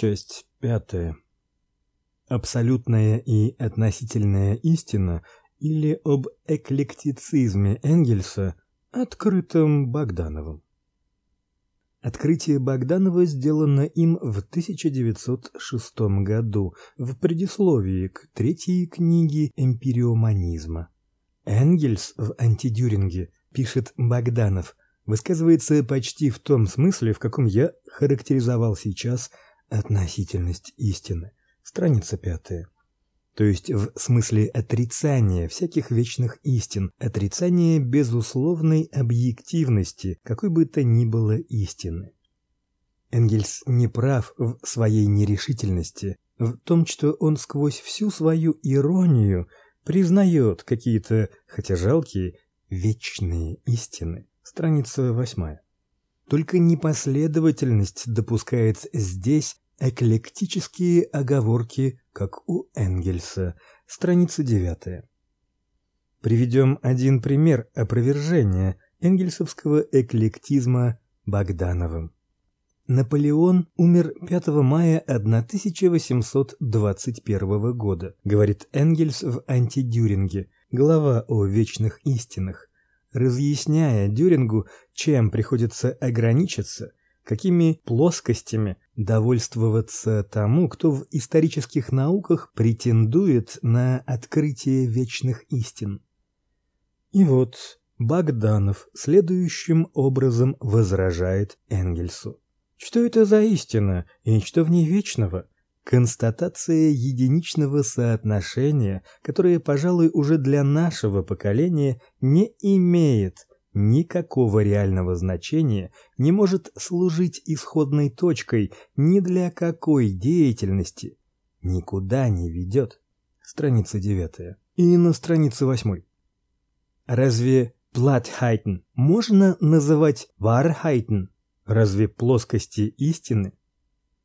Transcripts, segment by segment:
Часть пятая. Абсолютная и относительная истина или об эклектицизме Энгельса, открытом Богдановым. Открытие Богданова сделано им в 1906 году в предисловии к третьей книге Эмпириоманизма. Энгельс в Антидюринге пишет Богданов высказывается почти в том смысле, в каком я характеризовал сейчас относительность истины. Страница пятая. То есть в смысле отрицания всяких вечных истин, отрицания безусловной объективности какой бы то ни было истины. Энгельс не прав в своей нерешительности, в том, что он сквозь всю свою иронию признает какие-то, хотя жалкие, вечные истины. Страница 8. Только непоследовательность допускает здесь эклектические оговорки, как у Энгельса. Страница 9. Приведем один пример опровержения энгельсовского эклектизма Богдановым. Наполеон умер 5 мая 1821 года, говорит Энгельс в Антидюринге, глава о вечных истинах разъясняя Дюрингу, чем приходится ограничиться, какими плоскостями довольствоваться тому, кто в исторических науках претендует на открытие вечных истин. И вот Богданов следующим образом возражает Энгельсу. Что это за истина и что в ней вечного? Констатация единичного соотношения, которое, пожалуй, уже для нашего поколения не имеет никакого реального значения, не может служить исходной точкой ни для какой деятельности, никуда не ведет. Страница 9. И на странице 8. Разве Plattheiten можно называть Wahrheiten? Разве плоскости истины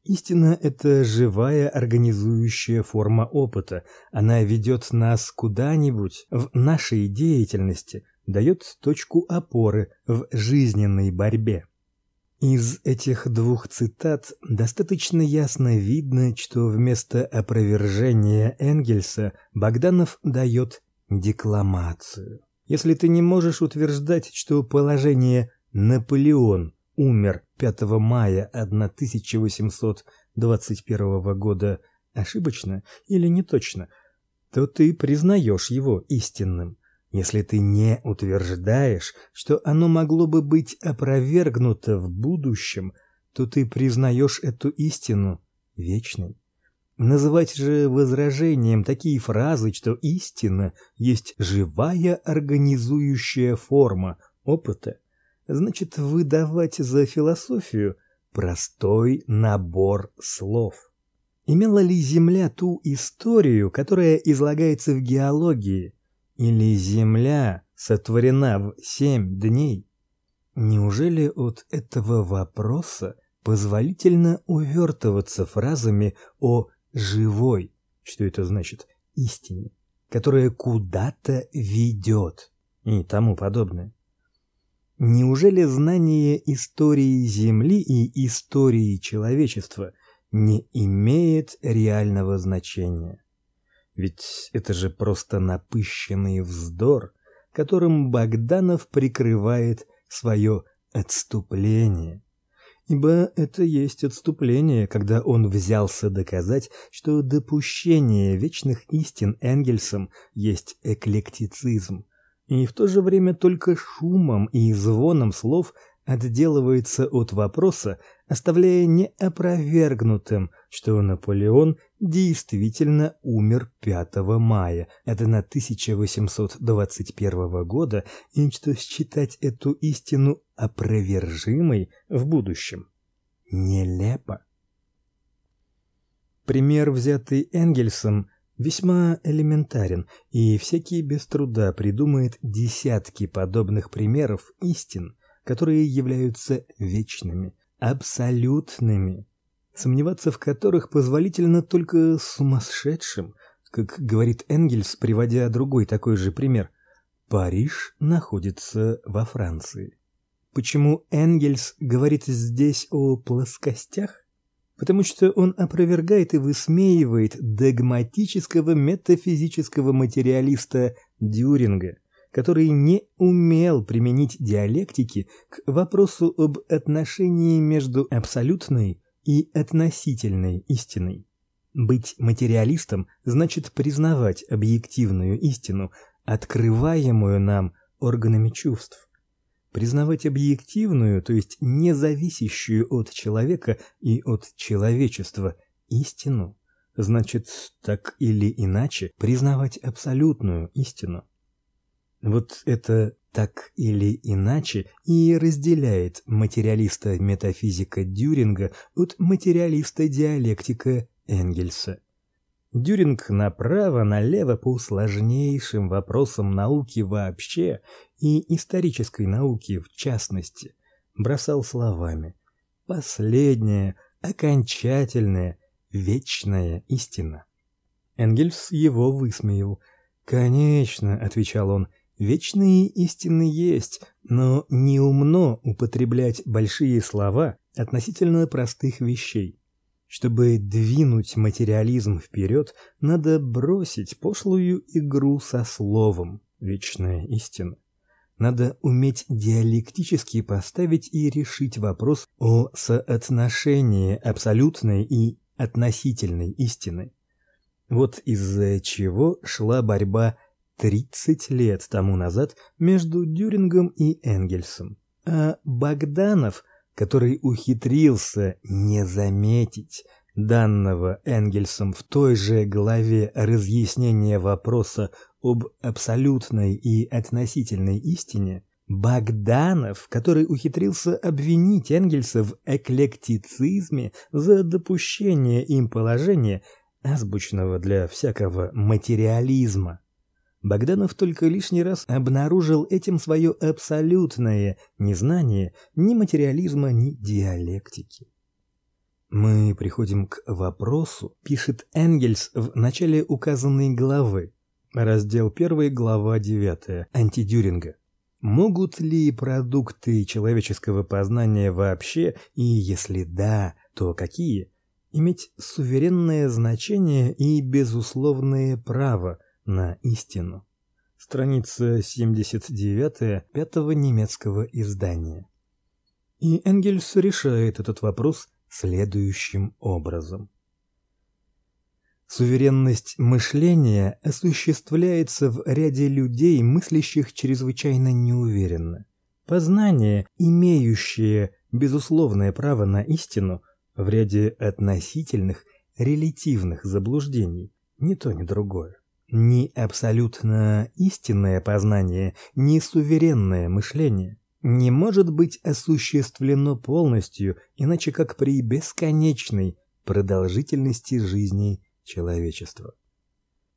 Истина это живая организующая форма опыта. Она ведет нас куда-нибудь в нашей деятельности, дает точку опоры в жизненной борьбе. Из этих двух цитат достаточно ясно видно, что вместо опровержения Энгельса Богданов дает декламацию. Если ты не можешь утверждать, что положение Наполеон умер 5 мая 1821 года ошибочно или не точно, то ты признаешь его истинным. Если ты не утверждаешь, что оно могло бы быть опровергнуто в будущем, то ты признаешь эту истину вечной. Называть же возражением такие фразы, что истина есть живая организующая форма опыта, значит выдавать за философию простой набор слов. Имела ли Земля ту историю, которая излагается в геологии, или Земля сотворена в семь дней? Неужели от этого вопроса позволительно увертываться фразами о живой, что это значит, истине, которая куда-то ведет и тому подобное? Неужели знание истории Земли и истории человечества не имеет реального значения? Ведь это же просто напыщенный вздор, которым Богданов прикрывает свое отступление. Ибо это есть отступление, когда он взялся доказать, что допущение вечных истин Энгельсом есть эклектицизм, и в то же время только шумом и звоном слов отделывается от вопроса, оставляя неопровергнутым, что Наполеон действительно умер 5 мая 1821 года, и что считать эту истину опровержимой в будущем нелепо. Пример, взятый Энгельсом, весьма элементарен, и всякий без труда придумает десятки подобных примеров истин, которые являются вечными, абсолютными, сомневаться в которых позволительно только сумасшедшим, как говорит Энгельс, приводя другой такой же пример. Париж находится во Франции. Почему Энгельс говорит здесь о плоскостях? Потому что он опровергает и высмеивает догматического метафизического материалиста Дюринга, который не умел применить диалектики к вопросу об отношении между абсолютной и относительной истиной. Быть материалистом значит признавать объективную истину, открываемую нам органами чувств. Признавать объективную, то есть не зависящую от человека и от человечества истину, значит так или иначе признавать абсолютную истину. Вот это так или иначе и разделяет материалиста метафизика Дюринга от материалиста диалектика Энгельса. Дюринг направо-налево по сложнейшим вопросам науки вообще и исторической науки в частности бросал словами: "Последняя, окончательная, вечная истина". Энгельс его высмеял. "Конечно", отвечал он. "Вечные истины есть, но неумно употреблять большие слова относительно простых вещей. Чтобы двинуть материализм вперед, надо бросить пошлую игру со словом вечная истина. Надо уметь диалектически поставить и решить вопрос о соотношении абсолютной и относительной истины. Вот из-за чего шла борьба 30 лет тому назад между Дюрингом и Энгельсом. А Богданов – который ухитрился не заметить данного Энгельсом в той же главе разъяснения вопроса об абсолютной и относительной истине, Богданов, который ухитрился обвинить Энгельса в эклектицизме за допущение им положения азбучного для всякого материализма. Богданов только лишний раз обнаружил этим свое абсолютное незнание ни материализма, ни диалектики. Мы приходим к вопросу, пишет Энгельс в начале указанной главы, раздел 1, глава 9, антидюринга. Могут ли продукты человеческого познания вообще, и если да, то какие, иметь суверенное значение и безусловное право на истину. Страница 79 пятого немецкого издания. И Энгельс решает этот вопрос следующим образом. Суверенность мышления осуществляется в ряде людей, мыслящих чрезвычайно неуверенно. Познание, имеющее безусловное право на истину, в ряде относительных, релятивных заблуждений, ни то, ни другое. Ни абсолютно истинное познание, ни суверенное мышление не может быть осуществлено полностью, иначе как при бесконечной продолжительности жизни человечества.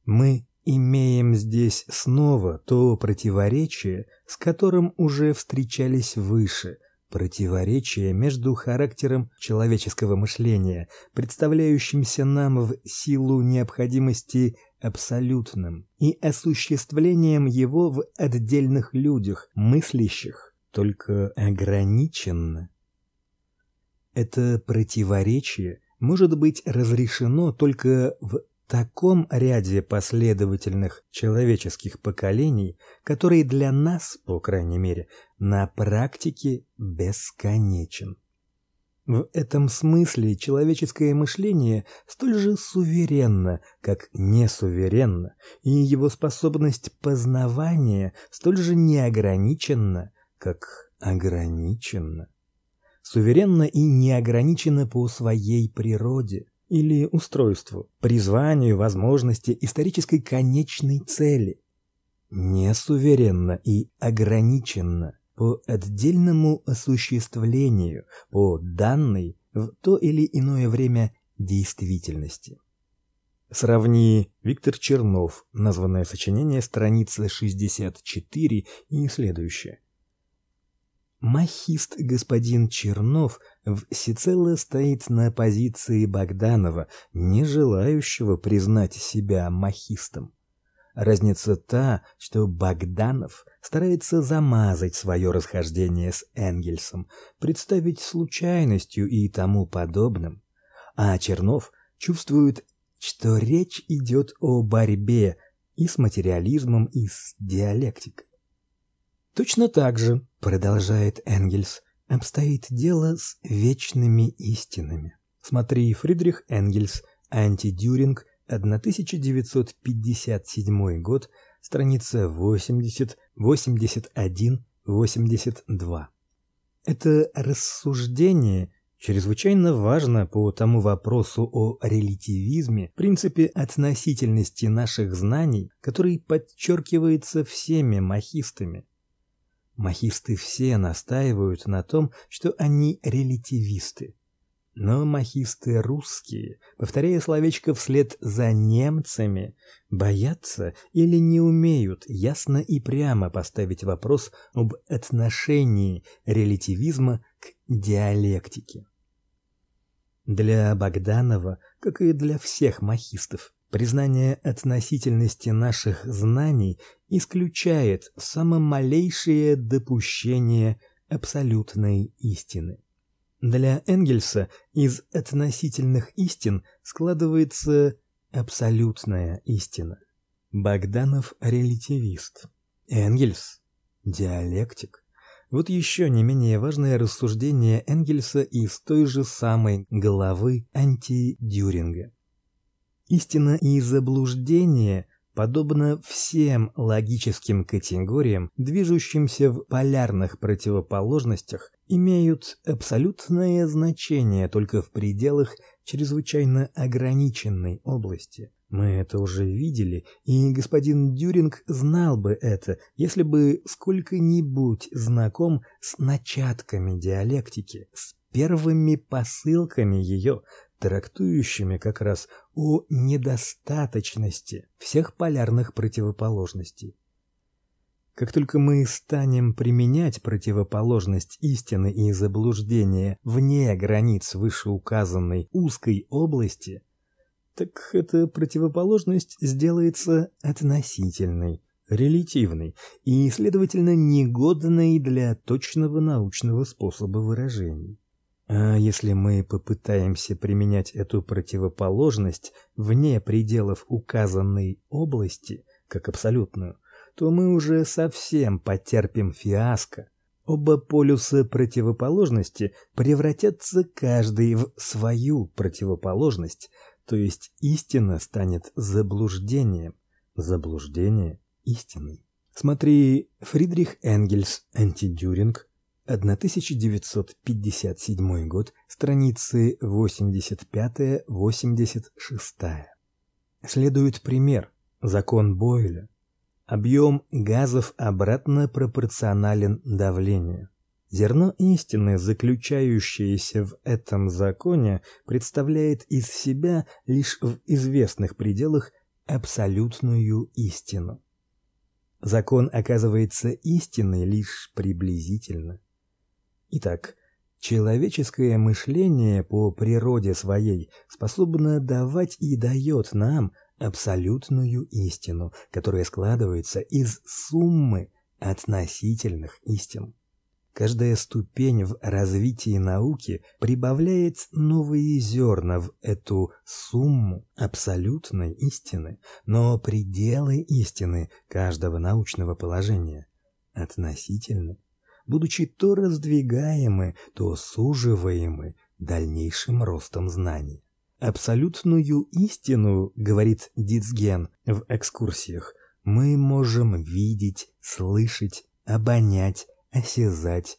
Мы имеем здесь снова то противоречие, с которым уже встречались выше, противоречие между характером человеческого мышления, представляющимся нам в силу необходимости абсолютным и осуществлением его в отдельных людях, мыслящих только ограниченно. Это противоречие может быть разрешено только в таком ряде последовательных человеческих поколений, который для нас, по крайней мере, на практике бесконечен. В этом смысле человеческое мышление столь же суверенно, как несуверенно, и его способность познавания столь же неограниченна, как ограниченна. Суверенно и неограниченно по своей природе или устройству, призванию, возможности, исторической конечной цели. Несуверенно и ограниченно по отдельному осуществлению, по данной в то или иное время действительности. Сравни Виктор Чернов, названное сочинение, страница 64 и следующее. Махист господин Чернов всецело стоит на позиции Богданова, не желающего признать себя махистом. Разница та, что Богданов старается замазать свое расхождение с Энгельсом, представить случайностью и тому подобным, а Чернов чувствует, что речь идет о борьбе и с материализмом, и с диалектикой. Точно так же, продолжает Энгельс, обстоит дело с вечными истинами. Смотри Фридрих Энгельс, Антидюринг, 1957 год, страница 80, 81, 82. Это рассуждение чрезвычайно важно по тому вопросу о релятивизме, принципе относительности наших знаний, который подчеркивается всеми махистами. Махисты все настаивают на том, что они релятивисты. Но махисты русские, повторяя словечко вслед за немцами, боятся или не умеют ясно и прямо поставить вопрос об отношении релятивизма к диалектике. Для Богданова, как и для всех махистов, признание относительности наших знаний исключает само малейшее допущение абсолютной истины. Для Энгельса из относительных истин складывается абсолютная истина. Богданов релятивист, Энгельс диалектик. Вот еще не менее важное рассуждение Энгельса из той же самой главы антидюринга. Истина и заблуждение подобно всем логическим категориям, движущимся в полярных противоположностях, имеют абсолютное значение только в пределах чрезвычайно ограниченной области. Мы это уже видели, и господин Дюринг знал бы это, если бы сколько-нибудь знаком с начатками диалектики, с первыми посылками ее, трактующими как раз о недостаточности всех полярных противоположностей. Как только мы станем применять противоположность истины и заблуждения вне границ вышеуказанной узкой области, так эта противоположность сделается относительной, релятивной и, следовательно, негодной для точного научного способа выражения. А если мы попытаемся применять эту противоположность вне пределов указанной области, как абсолютную, то мы уже совсем потерпим фиаско. Оба полюса противоположности превратятся каждый в свою противоположность, то есть истина станет заблуждением, заблуждение истиной. Смотри Фридрих Энгельс, Антидюринг, 1957 год, страницы 85-86. Следует пример. Закон Бойля. Объем газов обратно пропорционален давлению. Зерно истины, заключающееся в этом законе, представляет из себя лишь в известных пределах абсолютную истину. Закон оказывается истинной лишь приблизительно. Итак, человеческое мышление по природе своей способно давать и дает нам абсолютную истину, которая складывается из суммы относительных истин. Каждая ступень в развитии науки прибавляет новые зерна в эту сумму абсолютной истины, но пределы истины каждого научного положения относительны, будучи то раздвигаемы, то суживаемы дальнейшим ростом знаний. Абсолютную истину, говорит Дицген в экскурсиях, мы можем видеть, слышать, обонять, осязать,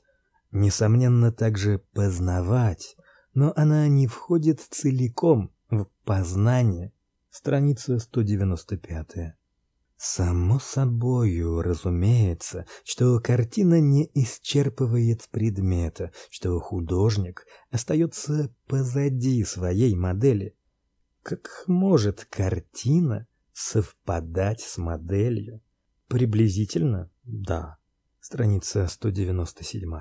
несомненно также познавать, но она не входит целиком в познание. Страница 195. Само собою разумеется, что картина не исчерпывает предмета, что художник остается позади своей модели. Как может картина совпадать с моделью? Приблизительно, да. Страница 197.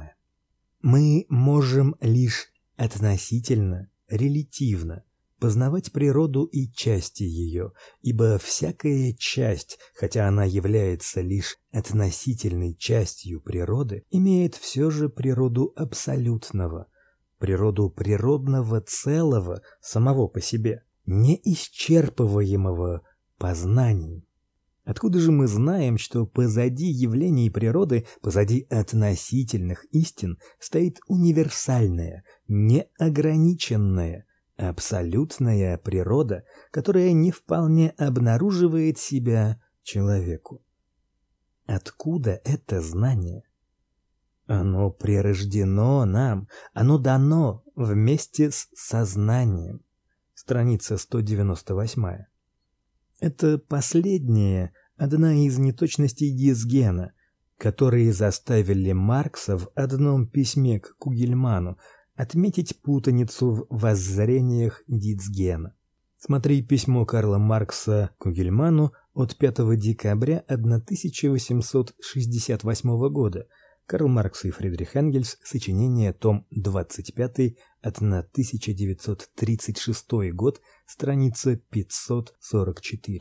Мы можем лишь относительно, релятивно познавать природу и части ее, ибо всякая часть, хотя она является лишь относительной частью природы, имеет все же природу абсолютного, природу природного целого самого по себе, неисчерпываемого познанием. Откуда же мы знаем, что позади явлений природы, позади относительных истин стоит универсальная, неограниченная, абсолютная природа, которая не вполне обнаруживает себя человеку? Откуда это знание? Оно прирождено нам, оно дано вместе с сознанием. Страница 198. Это последнее одна из неточностей Дисгена, которые заставили Маркса в одном письме к Кугельману отметить путаницу в воззрениях Дисгена. Смотри письмо Карла Маркса Кугельману от 5 декабря 1868 года. Карл Маркс и Фридрих Энгельс. Сочинение, том 25, 1936 год, страница 544.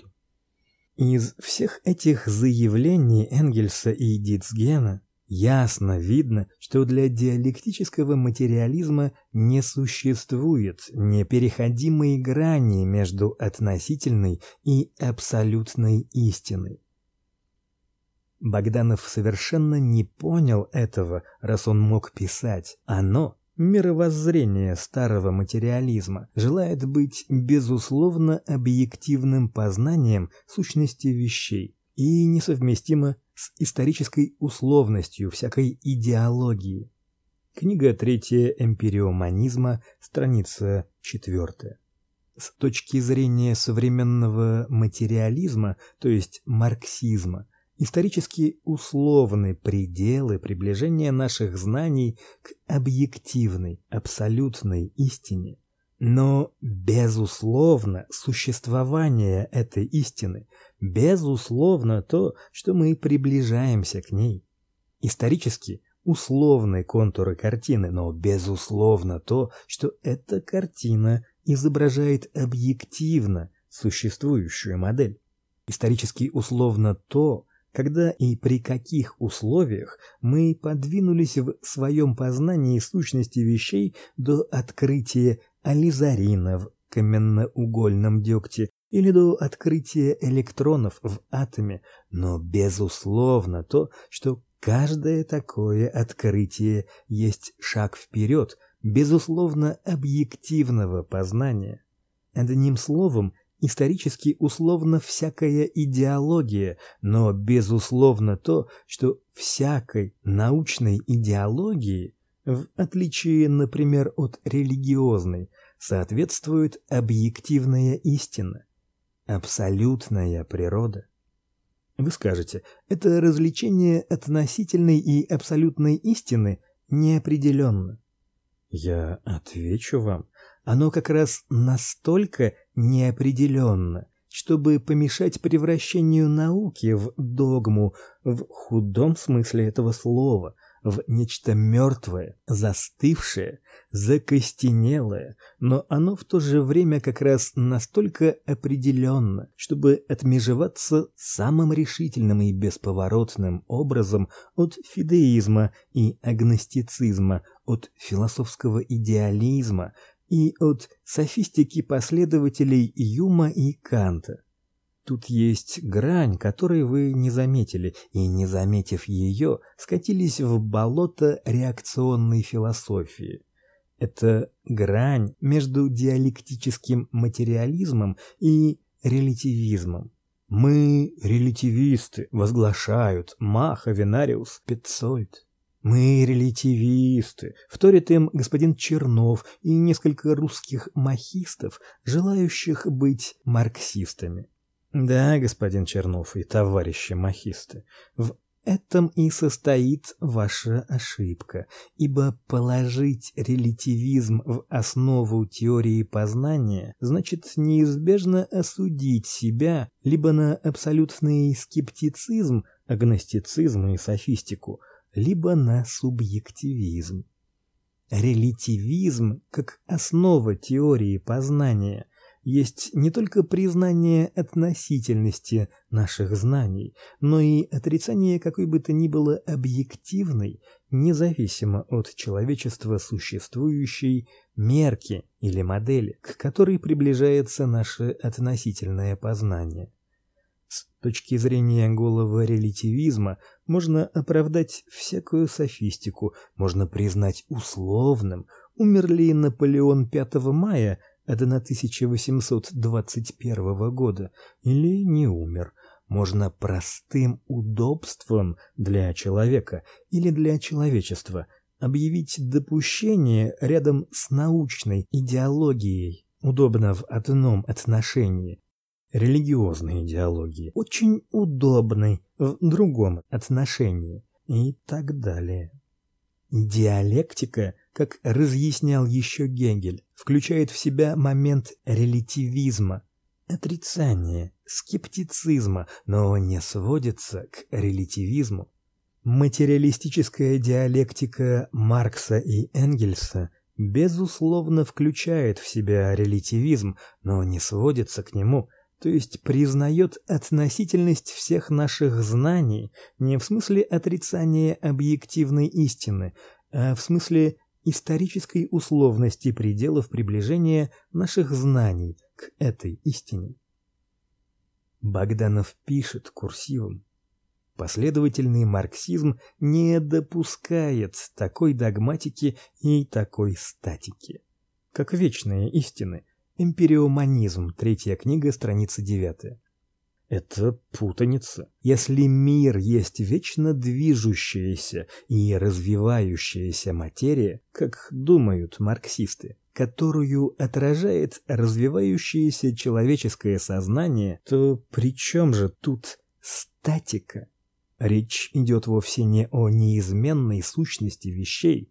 Из всех этих заявлений Энгельса и Дитцгена ясно видно, что для диалектического материализма не существует непереходимой грани между относительной и абсолютной истиной. Богданов совершенно не понял этого, раз он мог писать. Оно Мировоззрение старого материализма желает быть безусловно объективным познанием сущности вещей и несовместимо с исторической условностью всякой идеологии. Книга третья Эмпириоманизма, страница четвертая. С точки зрения современного материализма, то есть марксизма, исторически условны пределы приближения наших знаний к объективной, абсолютной истине. Но безусловно существование этой истины, безусловно то, что мы приближаемся к ней. Исторически условные контуры картины, но безусловно то, что эта картина изображает объективно существующую модель. Исторически условно то, когда и при каких условиях мы подвинулись в своем познании сущности вещей до открытия ализарина в каменноугольном дегте или до открытия электронов в атоме, но безусловно то, что каждое такое открытие есть шаг вперед, безусловно объективного познания. Одним словом, исторически условно всякая идеология, но безусловно то, что всякой научной идеологии, в отличие, например, от религиозной, соответствует объективная истина, абсолютная природа. Вы скажете: это развлечение относительной и абсолютной истины неопределенно. Я отвечу вам: оно как раз настолько неопределенно, чтобы помешать превращению науки в догму в худом смысле этого слова, в нечто мертвое, застывшее, закостенелое, но оно в то же время как раз настолько определенно, чтобы отмежеваться самым решительным и бесповоротным образом от фидеизма и агностицизма, от философского идеализма, и от софистики последователей Юма и Канта. Тут есть грань, которой вы не заметили, и не заметив ее, скатились в болото реакционной философии. Это грань между диалектическим материализмом и релятивизмом. Мы релятивисты, возглашают Маха Венариус Петцольд. Мы релятивисты, вторит им господин Чернов и несколько русских махистов, желающих быть марксистами. Да, господин Чернов и товарищи махисты, в этом и состоит ваша ошибка, ибо положить релятивизм в основу теории познания значит неизбежно осудить себя либо на абсолютный скептицизм, агностицизм и софистику, либо на субъективизм. Релятивизм как основа теории познания есть не только признание относительности наших знаний, но и отрицание какой бы то ни было объективной, независимо от человечества существующей мерки или модели, к которой приближается наше относительное познание. С точки зрения голого релятивизма можно оправдать всякую софистику, можно признать условным, умер ли Наполеон 5 мая 1821 года или не умер. Можно простым удобством для человека или для человечества объявить допущение рядом с научной идеологией, удобно в одном отношении, религиозной идеологии, очень удобной в другом отношении и так далее. Диалектика, как разъяснял еще Гегель, включает в себя момент релятивизма, отрицания, скептицизма, но не сводится к релятивизму. Материалистическая диалектика Маркса и Энгельса безусловно включает в себя релятивизм, но не сводится к нему, то есть признает относительность всех наших знаний не в смысле отрицания объективной истины, а в смысле исторической условности пределов приближения наших знаний к этой истине. Богданов пишет курсивом: Последовательный марксизм не допускает такой догматики и такой статики, как вечные истины, Эмпириоманизм, третья книга, страница 9. Это путаница. Если мир есть вечно движущаяся и развивающаяся материя, как думают марксисты, которую отражает развивающееся человеческое сознание, то при чем же тут статика? Речь идет вовсе не о неизменной сущности вещей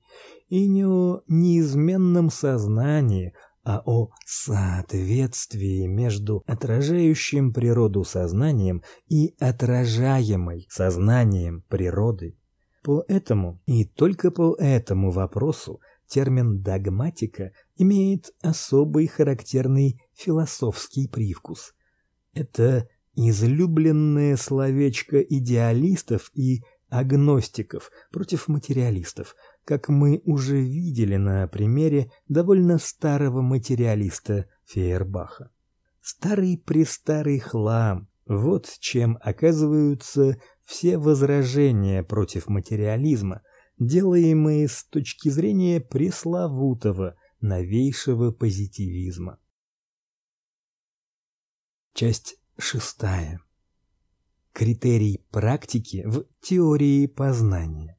и не о неизменном сознании, а о соответствии между отражающим природу сознанием и отражаемой сознанием природой. По этому и только по этому вопросу термин догматика имеет особый характерный философский привкус. Это излюбленное словечко идеалистов и агностиков против материалистов, как мы уже видели на примере довольно старого материалиста Фейербаха. Старый-престарый хлам вот чем оказываются все возражения против материализма, делаемые с точки зрения пресловутого новейшего позитивизма. Часть шестая. Критерий практики в теории познания.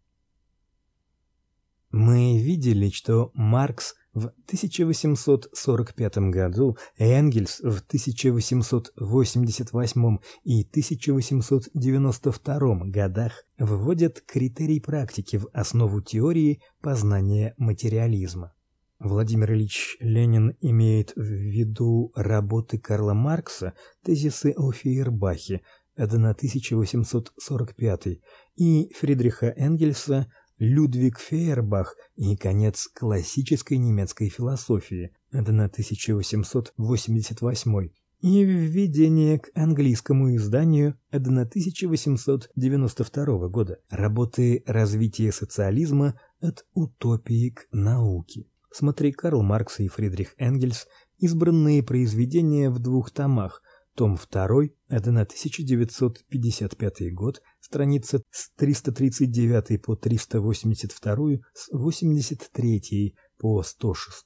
Мы видели, что Маркс в 1845 году, Энгельс в 1888 и 1892 годах вводят критерий практики в основу теории познания материализма. Владимир Ильич Ленин имеет в виду работы Карла Маркса Тезисы о Фейербахе 1845 и Фридриха Энгельса Людвиг Фейербах и конец классической немецкой философии 1888 и введение к английскому изданию 1892 года работы Развитие социализма от утопии к науке. Смотри Карл Маркс и Фридрих Энгельс. Избранные произведения в двух томах. Том 2, 1955 год, страница с 339 по 382, с 83 по 106.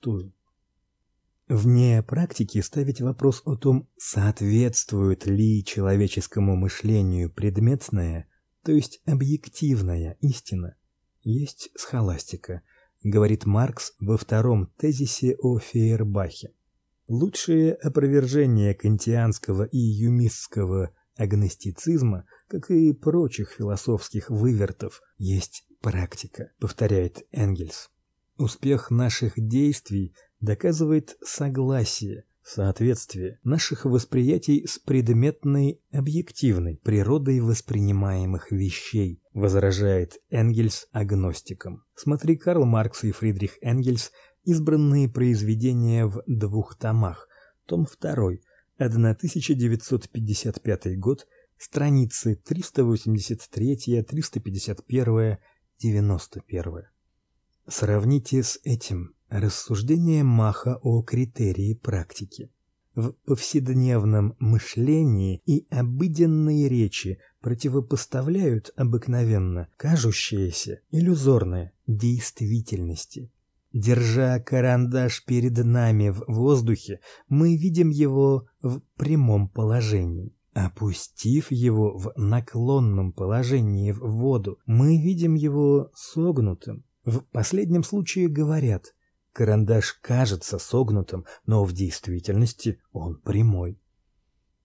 Вне практики ставить вопрос о том, соответствует ли человеческому мышлению предметная, то есть объективная истина, есть схоластика, говорит Маркс во втором тезисе о Фейербахе. Лучшее опровержение кантианского и юмистского агностицизма – как и прочих философских вывертов, есть практика, повторяет Энгельс. Успех наших действий доказывает согласие, соответствие наших восприятий с предметной объективной природой воспринимаемых вещей, возражает Энгельс агностикам. Смотри Карл Маркс и Фридрих Энгельс Избранные произведения в двух томах том 2, 1955 год, страницы 383, 351, 91. Сравните с этим рассуждение Маха о критерии практики. В повседневном мышлении и обыденной речи противопоставляют обыкновенно кажущееся иллюзорное действительности. Держа карандаш перед нами в воздухе, мы видим его в прямом положении. Опустив его в наклонном положении в воду, мы видим его согнутым. В последнем случае говорят: карандаш кажется согнутым, но в действительности он прямой.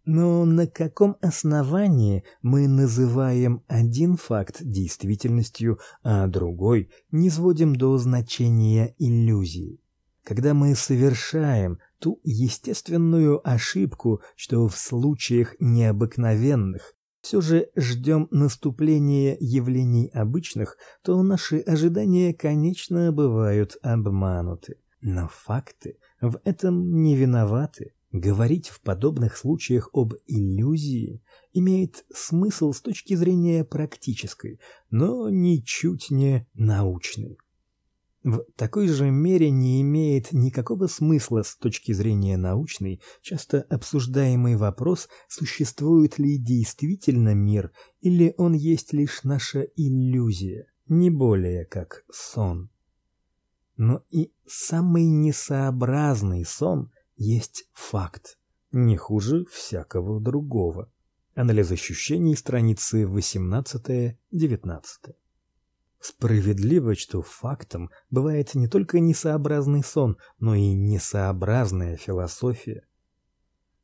Но на каком основании мы называем один факт действительностью, а другой не сводим до значения иллюзии? Когда мы совершаем ту естественную ошибку, что в случаях необыкновенных все же ждем наступления явлений обычных, то наши ожидания, конечно, бывают обмануты. Но факты в этом не виноваты. Говорить в подобных случаях об иллюзии имеет смысл с точки зрения практической, но ничуть не научной. В такой же мере не имеет никакого смысла с точки зрения научной часто обсуждаемый вопрос, существует ли действительно мир или он есть лишь наша иллюзия, не более как сон. Но и самый несообразный сон есть факт, не хуже всякого другого. Анализ ощущений, страницы 18-19. Справедливо, что фактом бывает не только несообразный сон, но и несообразная философия.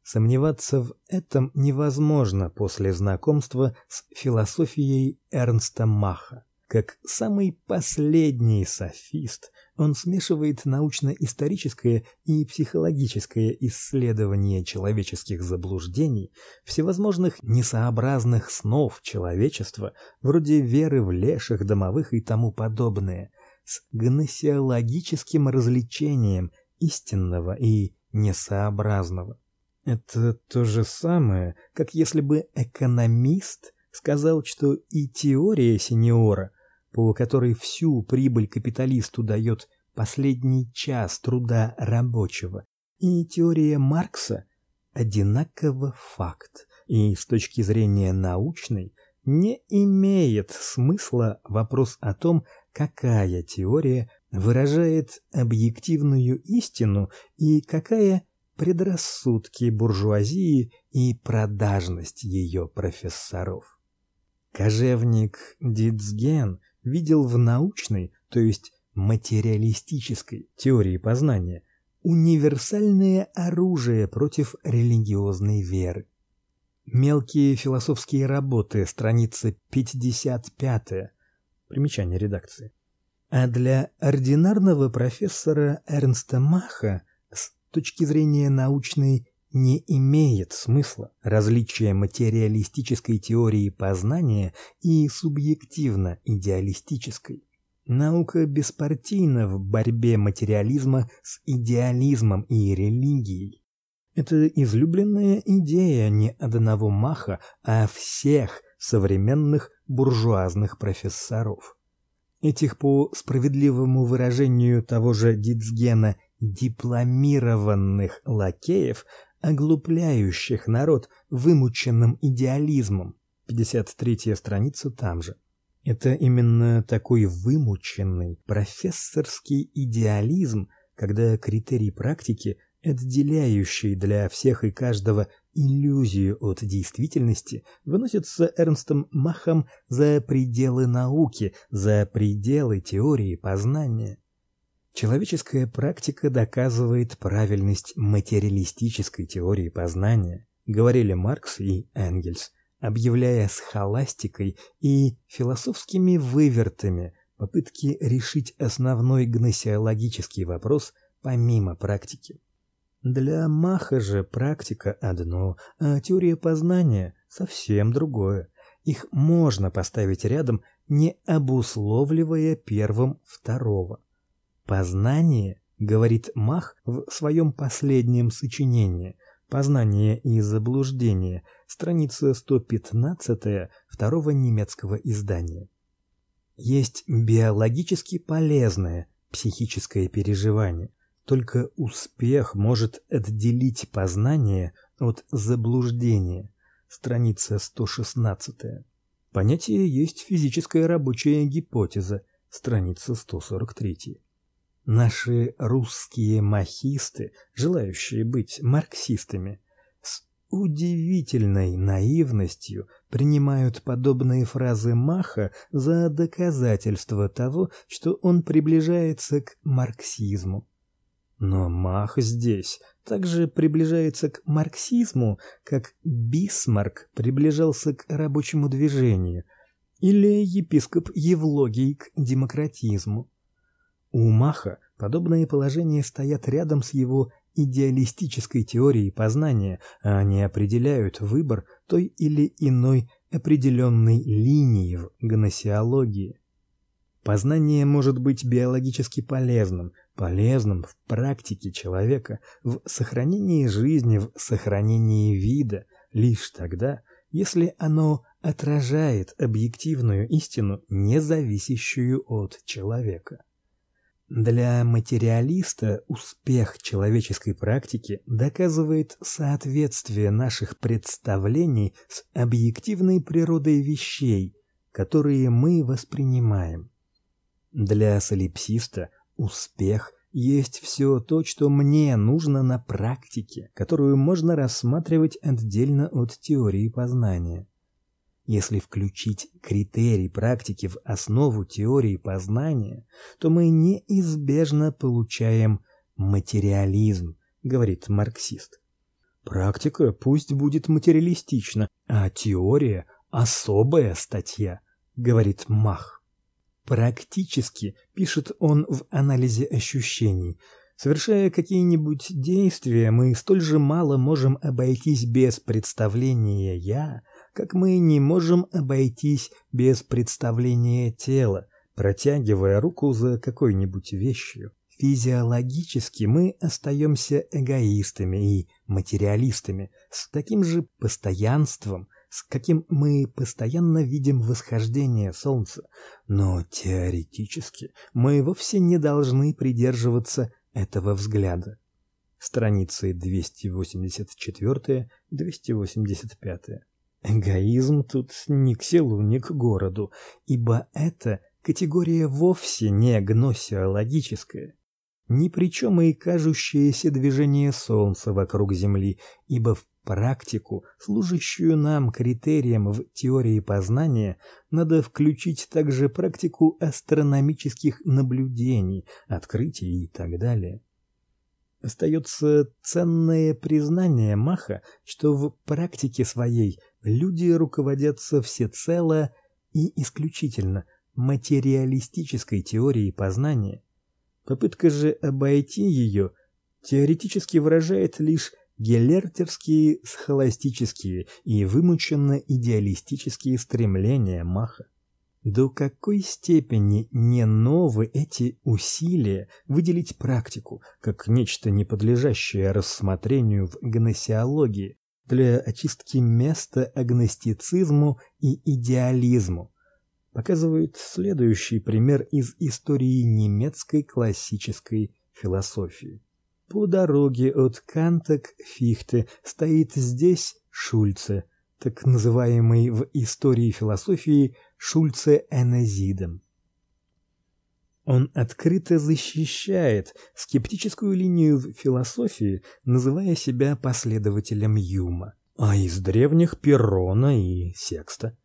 Сомневаться в этом невозможно после знакомства с философией Эрнста Маха. Как самый последний софист, он смешивает научно-историческое и психологическое исследование человеческих заблуждений, всевозможных несообразных снов человечества, вроде веры в леших, домовых и тому подобное, с гносеологическим развлечением истинного и несообразного. Это то же самое, как если бы экономист сказал, что и теория сеньора – по которой всю прибыль капиталисту дает последний час труда рабочего, и теория Маркса одинаково факт, и с точки зрения научной не имеет смысла вопрос о том, какая теория выражает объективную истину и какая предрассудки буржуазии и продажность ее профессоров. Кожевник Дицген видел в научной, то есть материалистической теории познания универсальное оружие против религиозной веры. Мелкие философские работы, страница 55. Примечание редакции. А для ординарного профессора Эрнста Маха с точки зрения научной не имеет смысла различие материалистической теории познания и субъективно-идеалистической. Наука беспартийна в борьбе материализма с идеализмом и религией. Это излюбленная идея не одного маха, а всех современных буржуазных профессоров. Этих по справедливому выражению того же Дицгена дипломированных лакеев оглупляющих народ вымученным идеализмом. 53-я страница там же. Это именно такой вымученный профессорский идеализм, когда критерий практики, отделяющий для всех и каждого иллюзию от действительности, выносится Эрнстом Махом за пределы науки, за пределы теории познания. Человеческая практика доказывает правильность материалистической теории познания, говорили Маркс и Энгельс, объявляя схоластикой и философскими вывертами попытки решить основной гносеологический вопрос помимо практики. Для Маха же практика одно, а теория познания совсем другое. Их можно поставить рядом, не обусловливая первым второго. Познание говорит Мах в своем последнем сочинении Познание и заблуждение, страница 115 второго немецкого издания. Есть биологически полезное психическое переживание. Только успех может отделить познание от заблуждения. Страница 116. Понятие есть физическая рабочая гипотеза. Страница 143. Наши русские махисты, желающие быть марксистами, с удивительной наивностью принимают подобные фразы Маха за доказательство того, что он приближается к марксизму. Но Мах здесь также приближается к марксизму, как Бисмарк приближался к рабочему движению или епископ Евлогий к демократизму. У Маха подобные положения стоят рядом с его идеалистической теорией познания, а они определяют выбор той или иной определенной линии в гносеологии. Познание может быть биологически полезным, полезным в практике человека, в сохранении жизни, в сохранении вида, лишь тогда, если оно отражает объективную истину, не зависящую от человека. Для материалиста успех человеческой практики доказывает соответствие наших представлений с объективной природой вещей, которые мы воспринимаем. Для солипсиста успех есть все то, что мне нужно на практике, которую можно рассматривать отдельно от теории познания. Если включить критерий практики в основу теории познания, то мы неизбежно получаем материализм, говорит марксист. Практика пусть будет материалистична, а теория особая статья, говорит Мах. Практически, пишет он в анализе ощущений, совершая какие-нибудь действия, мы столь же мало можем обойтись без представления я, как мы не можем обойтись без представления тела, протягивая руку за какой-нибудь вещью. Физиологически мы остаемся эгоистами и материалистами с таким же постоянством, с каким мы постоянно видим восхождение солнца, но теоретически мы вовсе не должны придерживаться этого взгляда. Страницы 284-285. Эгоизм тут ни к селу, ни к городу, ибо это категория вовсе не гносеологическая. Ни при чем и кажущееся движение Солнца вокруг Земли, ибо в практику, служащую нам критерием в теории познания, надо включить также практику астрономических наблюдений, открытий и так далее. Остается ценное признание Маха, что в практике своей люди руководятся всецело и исключительно материалистической теорией познания. Попытка же обойти ее теоретически выражает лишь гелертерские схоластические и вымученно идеалистические стремления Маха. До какой степени не новы эти усилия выделить практику как нечто не подлежащее рассмотрению в гносеологии для очистки места агностицизму и идеализму. Показывает следующий пример из истории немецкой классической философии. По дороге от Канта к Фихте стоит здесь Шульце, так называемый в истории философии Шульце Энезидом. Он открыто защищает скептическую линию в философии, называя себя последователем Юма, а из древних Перрона и Секста.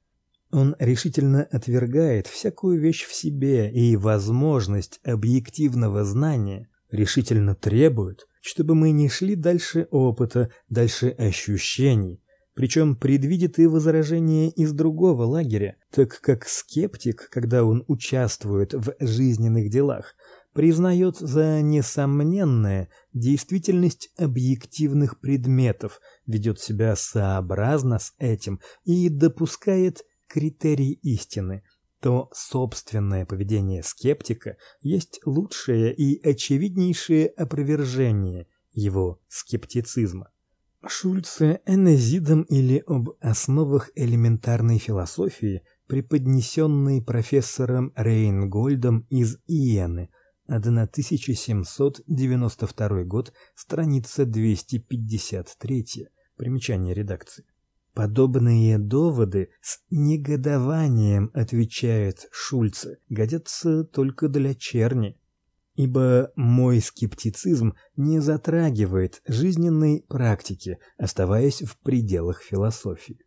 Он решительно отвергает всякую вещь в себе и возможность объективного знания, решительно требует, чтобы мы не шли дальше опыта, дальше ощущений, причем предвидит и возражения из другого лагеря, так как скептик, когда он участвует в жизненных делах, признает за несомненное действительность объективных предметов, ведет себя сообразно с этим и допускает критерий истины, то собственное поведение скептика есть лучшее и очевиднейшее опровержение его скептицизма. Шульце Энезидом или об основах элементарной философии, преподнесенный профессором Рейнгольдом из Иены, 1792 год, страница 253. Примечание редакции. Подобные доводы с негодованием отвечает Шульце, годятся только для черни ибо мой скептицизм не затрагивает жизненной практики, оставаясь в пределах философии.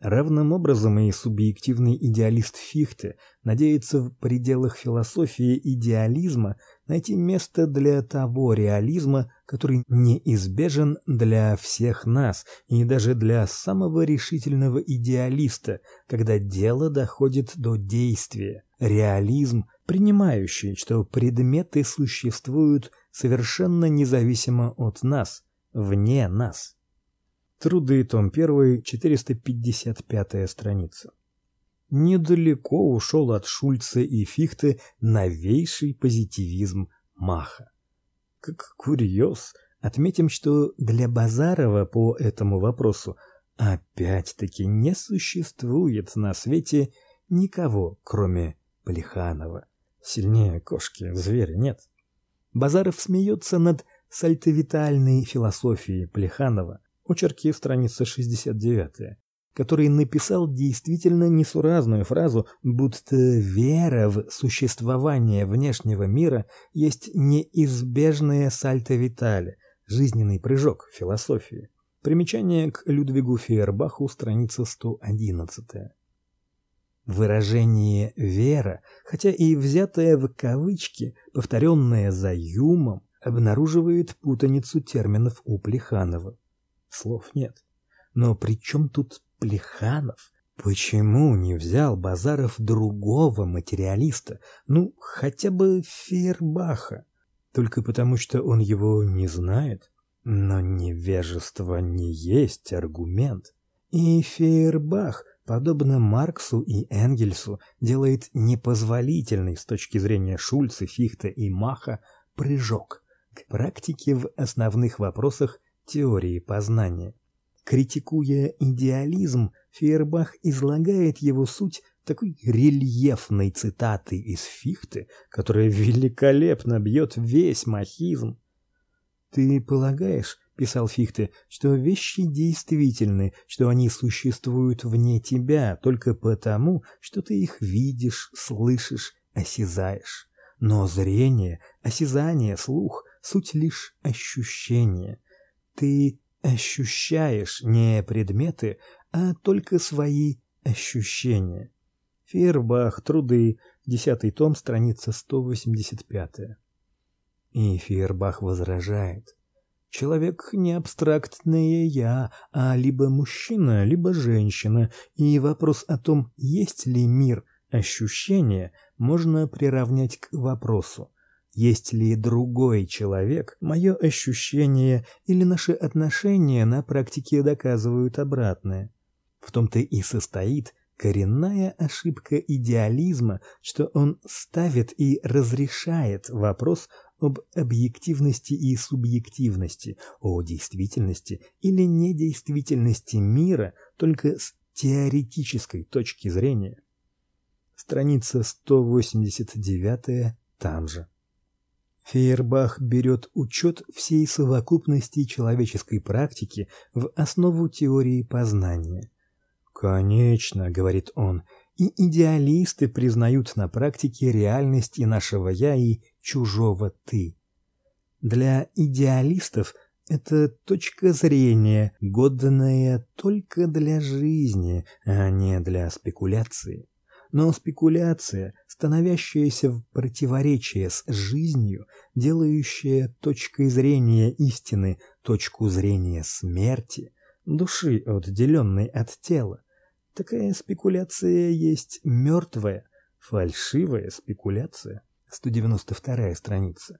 Равным образом и субъективный идеалист Фихте надеется в пределах философии идеализма найти место для того реализма, который неизбежен для всех нас и даже для самого решительного идеалиста, когда дело доходит до действия. Реализм, принимающий, что предметы существуют совершенно независимо от нас, вне нас. Труды, том 1, 455 страница. Недалеко ушел от Шульца и Фихте новейший позитивизм Маха. Как курьез, отметим, что для Базарова по этому вопросу опять-таки не существует на свете никого, кроме Плеханова. Сильнее кошки, зверя нет. Базаров смеется над сальтовитальной философией Плеханова, Очерки, страница 69, который написал действительно несуразную фразу, будто вера в существование внешнего мира есть неизбежное сальто витале, жизненный прыжок философии. Примечание к Людвигу Фейербаху, страница 111. Выражение вера, хотя и взятое в кавычки, повторенное за Юмом, обнаруживает путаницу терминов у Плеханова. Слов нет. Но при чем тут Плеханов? Почему не взял Базаров другого материалиста, ну, хотя бы Фейербаха? Только потому, что он его не знает? Но невежество не есть аргумент. И Фейербах, подобно Марксу и Энгельсу, делает непозволительный с точки зрения Шульца, Фихта и Маха прыжок к практике в основных вопросах теории познания. Критикуя идеализм, Фейербах излагает его суть такой рельефной цитатой из Фихте, которая великолепно бьет весь махизм. Ты полагаешь, писал Фихте, что вещи действительны, что они существуют вне тебя только потому, что ты их видишь, слышишь, осязаешь. Но зрение, осязание, слух суть лишь ощущения. Ты ощущаешь не предметы, а только свои ощущения. Фейербах, труды, десятый том, страница 185. И Фейербах возражает: Человек не абстрактное я, а либо мужчина, либо женщина, и вопрос о том, есть ли мир ощущения, можно приравнять к вопросу: есть ли другой человек, мое ощущение или наши отношения на практике доказывают обратное. В том-то и состоит коренная ошибка идеализма, что он ставит и разрешает вопрос об объективности и субъективности, о действительности или недействительности мира только с теоретической точки зрения. Страница 189 там же. Фейербах берет учет всей совокупности человеческой практики в основу теории познания. Конечно, говорит он, и идеалисты признают на практике реальность и нашего я и чужого ты. Для идеалистов это точка зрения, годная только для жизни, а не для спекуляции. Но спекуляция, становящаяся в противоречие с жизнью, делающая точкой зрения истины точку зрения смерти, души, отделенной от тела, такая спекуляция есть мертвая, фальшивая спекуляция. 192 страница.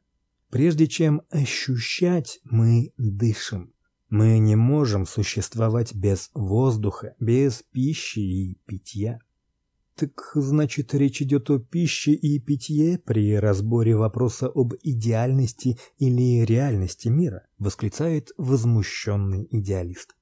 Прежде чем ощущать, мы дышим. Мы не можем существовать без воздуха, без пищи и питья. Так значит, речь идет о пище и питье при разборе вопроса об идеальности или реальности мира, восклицает возмущенный идеалист.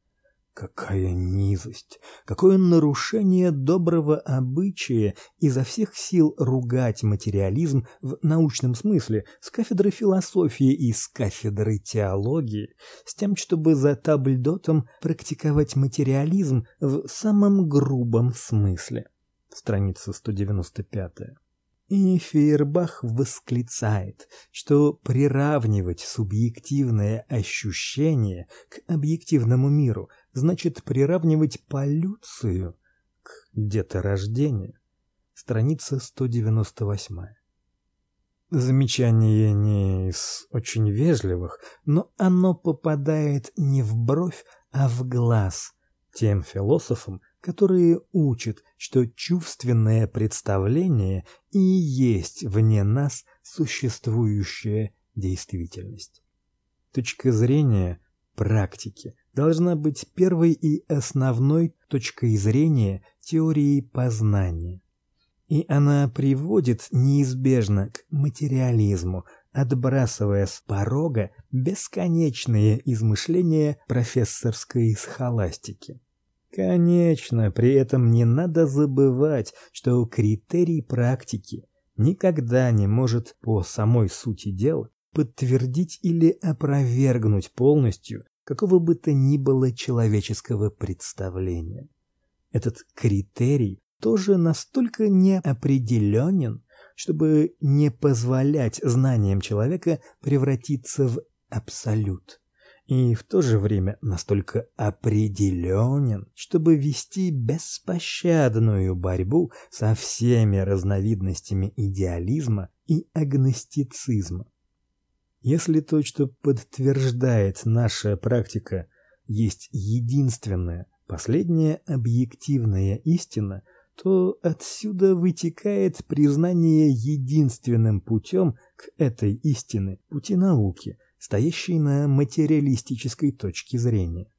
Какая низость, какое нарушение доброго обычая изо всех сил ругать материализм в научном смысле с кафедры философии и с кафедры теологии, с тем, чтобы за табльдотом практиковать материализм в самом грубом смысле. Страница 195. И Фейербах восклицает, что приравнивать субъективное ощущение к объективному миру значит приравнивать полюцию к деторождению. Страница 198. Замечание не из очень вежливых, но оно попадает не в бровь, а в глаз тем философам, которые учат, что чувственное представление и есть вне нас существующая действительность. Точка зрения практики должна быть первой и основной точкой зрения теории познания. И она приводит неизбежно к материализму, отбрасывая с порога бесконечные измышления профессорской схоластики. Конечно, при этом не надо забывать, что критерий практики никогда не может по самой сути дела подтвердить или опровергнуть полностью какого бы то ни было человеческого представления. Этот критерий тоже настолько неопределенен, чтобы не позволять знаниям человека превратиться в абсолют и в то же время настолько определенен, чтобы вести беспощадную борьбу со всеми разновидностями идеализма и агностицизма. Если то, что подтверждает наша практика, есть единственная, последняя объективная истина, то отсюда вытекает признание единственным путем к этой истине, пути науки – стоящий на материалистической точке зрения.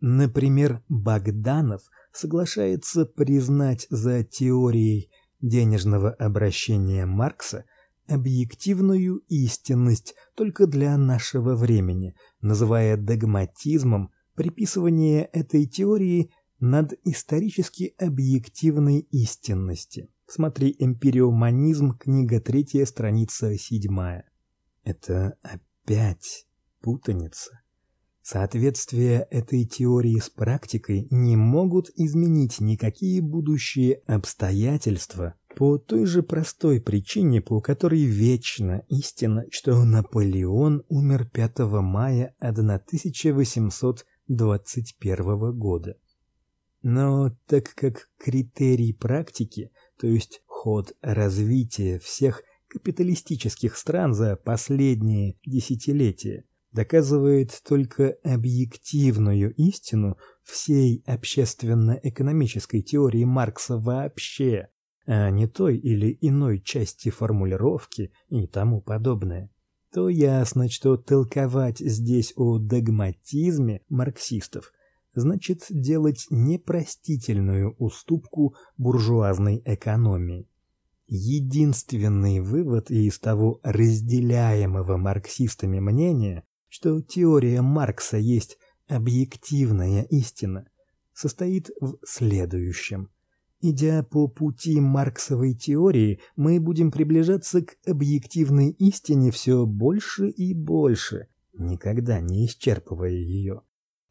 Например, Богданов соглашается признать за теорией денежного обращения Маркса объективную истинность только для нашего времени, называя догматизмом приписывание этой теории над исторически объективной истинности. Смотри Эмпириоманизм, книга 3, страница 7. Это Опять путаница. Соответствие этой теории с практикой не могут изменить никакие будущие обстоятельства по той же простой причине, по которой вечно истина, что Наполеон умер 5 мая 1821 года. Но так как критерий практики, то есть ход развития всех капиталистических стран за последние десятилетия доказывает только объективную истину всей общественно-экономической теории Маркса вообще, а не той или иной части формулировки и тому подобное, то ясно, что толковать здесь о догматизме марксистов значит делать непростительную уступку буржуазной экономии. Единственный вывод из того разделяемого марксистами мнения, что теория Маркса есть объективная истина, состоит в следующем: идя по пути марксовой теории, мы будем приближаться к объективной истине все больше и больше, никогда не исчерпывая ее.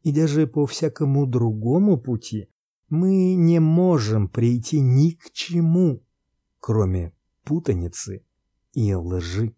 И даже по всякому другому пути мы не можем прийти ни к чему кроме путаницы и лжи.